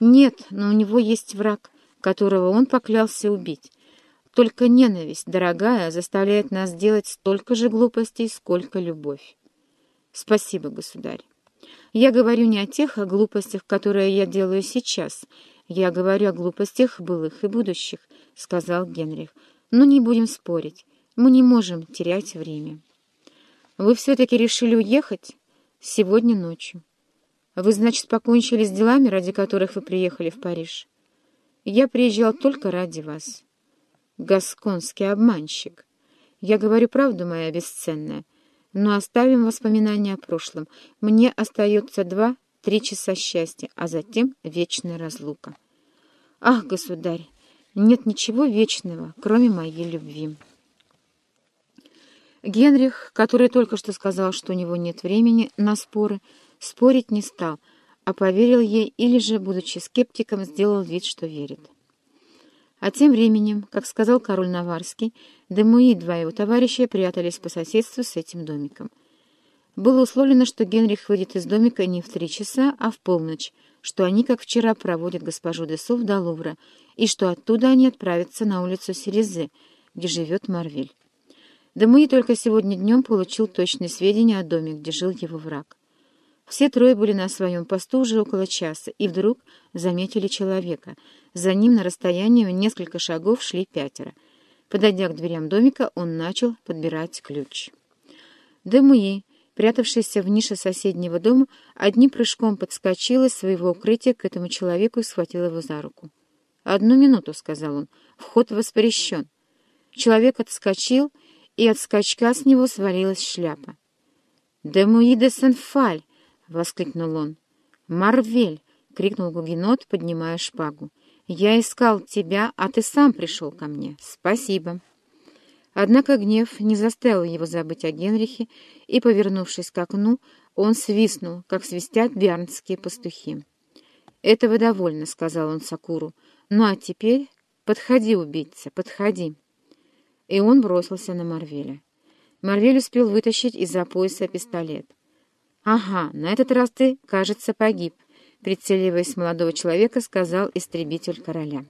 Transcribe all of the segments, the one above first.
Нет, но у него есть враг, которого он поклялся убить. Только ненависть, дорогая, заставляет нас делать столько же глупостей, сколько любовь. Спасибо, государь. Я говорю не о тех о глупостях, которые я делаю сейчас. Я говорю о глупостях былых и будущих, — сказал Генрих. Но не будем спорить. Мы не можем терять время. Вы все-таки решили уехать? Сегодня ночью. Вы, значит, покончили с делами, ради которых вы приехали в Париж? Я приезжал только ради вас. Гасконский обманщик. Я говорю правду, моя бесценная. Но оставим воспоминания о прошлом. Мне остается два-три часа счастья, а затем вечная разлука. Ах, государь, нет ничего вечного, кроме моей любви. Генрих, который только что сказал, что у него нет времени на споры, спорить не стал, а поверил ей или же, будучи скептиком, сделал вид, что верит. А тем временем, как сказал король Наварский, Демуи и два его товарища прятались по соседству с этим домиком. Было условлено, что Генрих выйдет из домика не в три часа, а в полночь, что они, как вчера, проводят госпожу Десов до Лувра, и что оттуда они отправятся на улицу Серезе, где живет Марвель. Демуи только сегодня днем получил точные сведения о доме, где жил его враг. Все трое были на своем посту уже около часа, и вдруг заметили человека. За ним на расстоянии несколько шагов шли пятеро. Подойдя к дверям домика, он начал подбирать ключ. Демуи, прятавшийся в нише соседнего дома, одним прыжком подскочил из своего укрытия к этому человеку и схватил его за руку. «Одну минуту», — сказал он, — «вход воспрещен». Человек отскочил, и от скачка с него свалилась шляпа. «Демуи де Сен-Фаль!» — воскликнул он. «Марвель!» — крикнул Гугенот, поднимая шпагу. «Я искал тебя, а ты сам пришел ко мне. Спасибо!» Однако гнев не заставил его забыть о Генрихе, и, повернувшись к окну, он свистнул, как свистят биарнские пастухи. «Этого довольно», — сказал он Сакуру. «Ну а теперь подходи, убийца, подходи». И он бросился на Марвеля. Марвель успел вытащить из-за пояса пистолет. «Ага, на этот раз ты, кажется, погиб», — прицеливаясь молодого человека, сказал истребитель короля.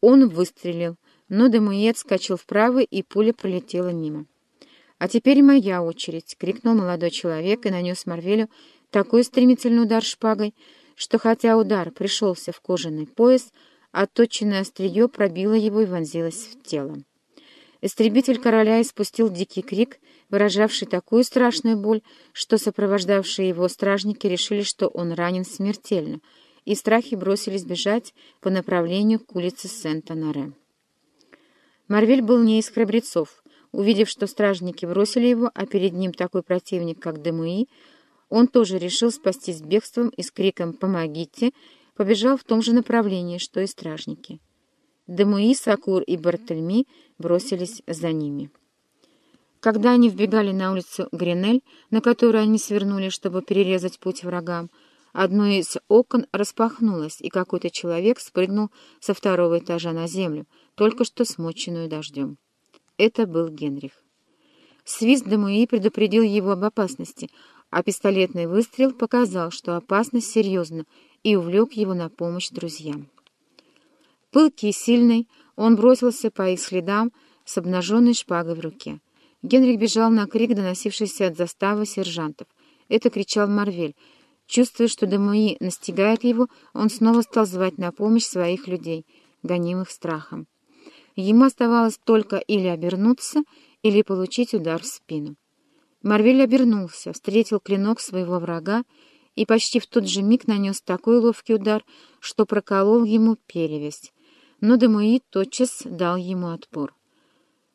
Он выстрелил, но Демуи скачал вправо, и пуля пролетела мимо. «А теперь моя очередь!» — крикнул молодой человек и нанес Марвелю такой стремительный удар шпагой, что хотя удар пришелся в кожаный пояс, отточенное острие пробило его и вонзилось в тело. Истребитель короля испустил дикий крик, выражавший такую страшную боль, что сопровождавшие его стражники решили, что он ранен смертельно, и страхи бросились бежать по направлению к улице Сент-Анаре. Марвель был не из храбрецов. Увидев, что стражники бросили его, а перед ним такой противник, как Демуи, он тоже решил спастись бегством и с криком «Помогите!» побежал в том же направлении, что и стражники. Демуи, Сакур и Бартельми бросились за ними. Когда они вбегали на улицу Гренель, на которую они свернули, чтобы перерезать путь врагам, одно из окон распахнулось, и какой-то человек спрыгнул со второго этажа на землю, только что смоченную дождем. Это был Генрих. Свист Демуи предупредил его об опасности, а пистолетный выстрел показал, что опасность серьезна, и увлек его на помощь друзьям. Пылкий и сильный, он бросился по их следам с обнаженной шпагой в руке. Генрих бежал на крик, доносившийся от заставы сержантов. Это кричал Марвель. Чувствуя, что Демуи настигает его, он снова стал звать на помощь своих людей, гонимых страхом. Ему оставалось только или обернуться, или получить удар в спину. Марвель обернулся, встретил клинок своего врага и почти в тот же миг нанес такой ловкий удар, что проколол ему перевязь но Демуи тотчас дал ему отпор.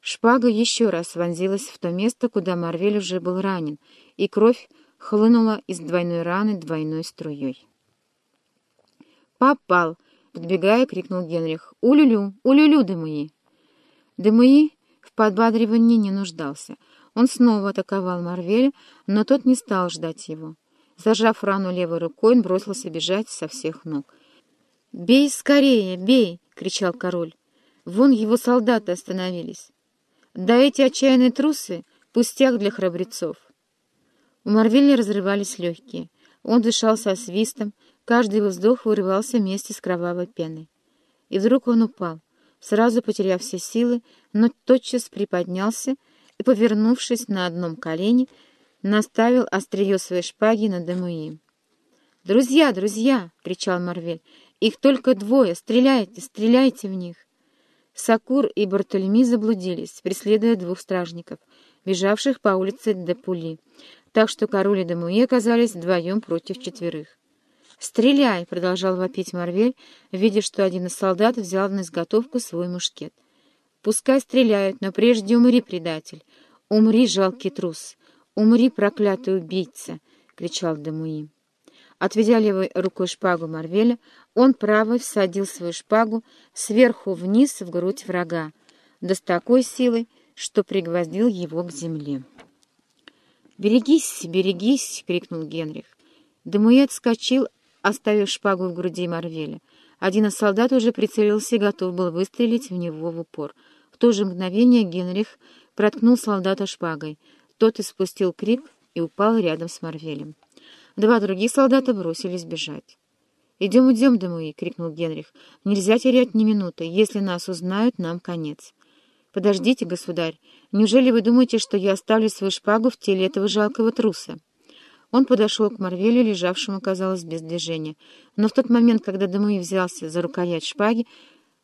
Шпага еще раз вонзилась в то место, куда Марвель уже был ранен, и кровь хлынула из двойной раны двойной струей. «Попал!» — подбегая, крикнул Генрих. «Улюлю! Улюлю, Демуи!» Демуи в подбадривании не нуждался. Он снова атаковал Марвеля, но тот не стал ждать его. Зажав рану левой рукой, он бросился бежать со всех ног. «Бей скорее, бей!» — кричал король. «Вон его солдаты остановились. Да эти отчаянные трусы — пустяк для храбрецов». У Марвеля разрывались легкие. Он дышал со свистом, Каждый его вздох вырывался вместе с кровавой пеной. И вдруг он упал, сразу потеряв все силы, но тотчас приподнялся и, повернувшись на одном колене, наставил острие своей шпаги на Демуи. «Друзья, друзья!» — кричал Марвель. «Их только двое! Стреляйте, стреляйте в них!» Сакур и Бартольми заблудились, преследуя двух стражников, бежавших по улице Депули, так что король и Демуи оказались вдвоем против четверых. «Стреляй!» — продолжал вопить Марвель, видя, что один из солдат взял на изготовку свой мушкет. «Пускай стреляют, но прежде умри, предатель! Умри, жалкий трус! Умри, проклятый убийца!» — кричал Демуи. Отведя левой рукой шпагу Марвеля, он правой всадил свою шпагу сверху вниз в грудь врага, да с такой силой, что пригвоздил его к земле. «Берегись, берегись!» — крикнул Генрих. Демуэ отскочил, оставив шпагу в груди Марвеля. Один из солдат уже прицелился и готов был выстрелить в него в упор. В то же мгновение Генрих проткнул солдата шпагой. Тот испустил крик и упал рядом с Марвелем. Два других солдата бросились бежать. «Идем, идем, Демуи!» — крикнул Генрих. «Нельзя терять ни минуты. Если нас узнают, нам конец». «Подождите, государь. Неужели вы думаете, что я оставлю свою шпагу в теле этого жалкого труса?» Он подошел к Марвелю, лежавшему, казалось, без движения. Но в тот момент, когда Демуи взялся за рукоять шпаги,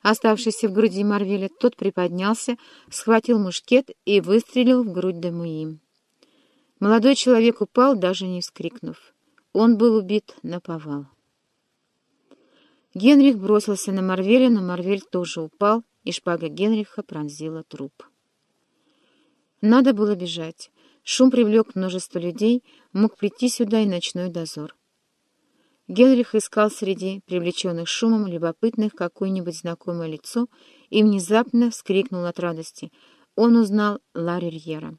оставшийся в груди Марвеля, тот приподнялся, схватил мушкет и выстрелил в грудь Демуи. Молодой человек упал, даже не вскрикнув. Он был убит на повал. Генрих бросился на Марвеля, но Марвель тоже упал, и шпага Генриха пронзила труп. Надо было бежать. Шум привлек множество людей, мог прийти сюда и ночной дозор. Генрих искал среди привлеченных шумом любопытных какое-нибудь знакомое лицо и внезапно вскрикнул от радости. Он узнал Ларрьера.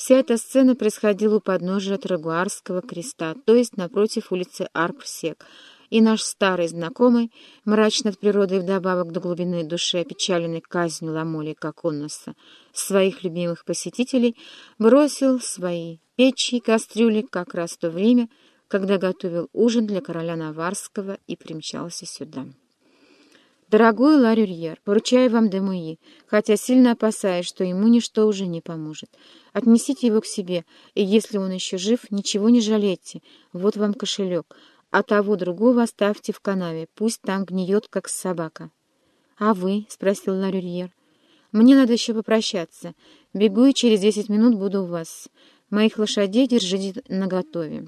Вся эта сцена происходила у подножия Трагуарского креста, то есть напротив улицы Арпсек, и наш старый знакомый, мрачно от природы вдобавок до глубины души опечаленный казнью Ламоли Коконноса, своих любимых посетителей, бросил свои печи и кастрюли как раз в то время, когда готовил ужин для короля Наварского и примчался сюда. «Дорогой Ларюрьер, поручаю вам Демуи, хотя сильно опасаюсь, что ему ничто уже не поможет. Отнесите его к себе, и если он еще жив, ничего не жалейте. Вот вам кошелек, а того другого оставьте в канаве, пусть там гниет, как собака». «А вы?» — спросил Ларюрьер. «Мне надо еще попрощаться. Бегу, и через десять минут буду у вас. Моих лошадей держите наготове».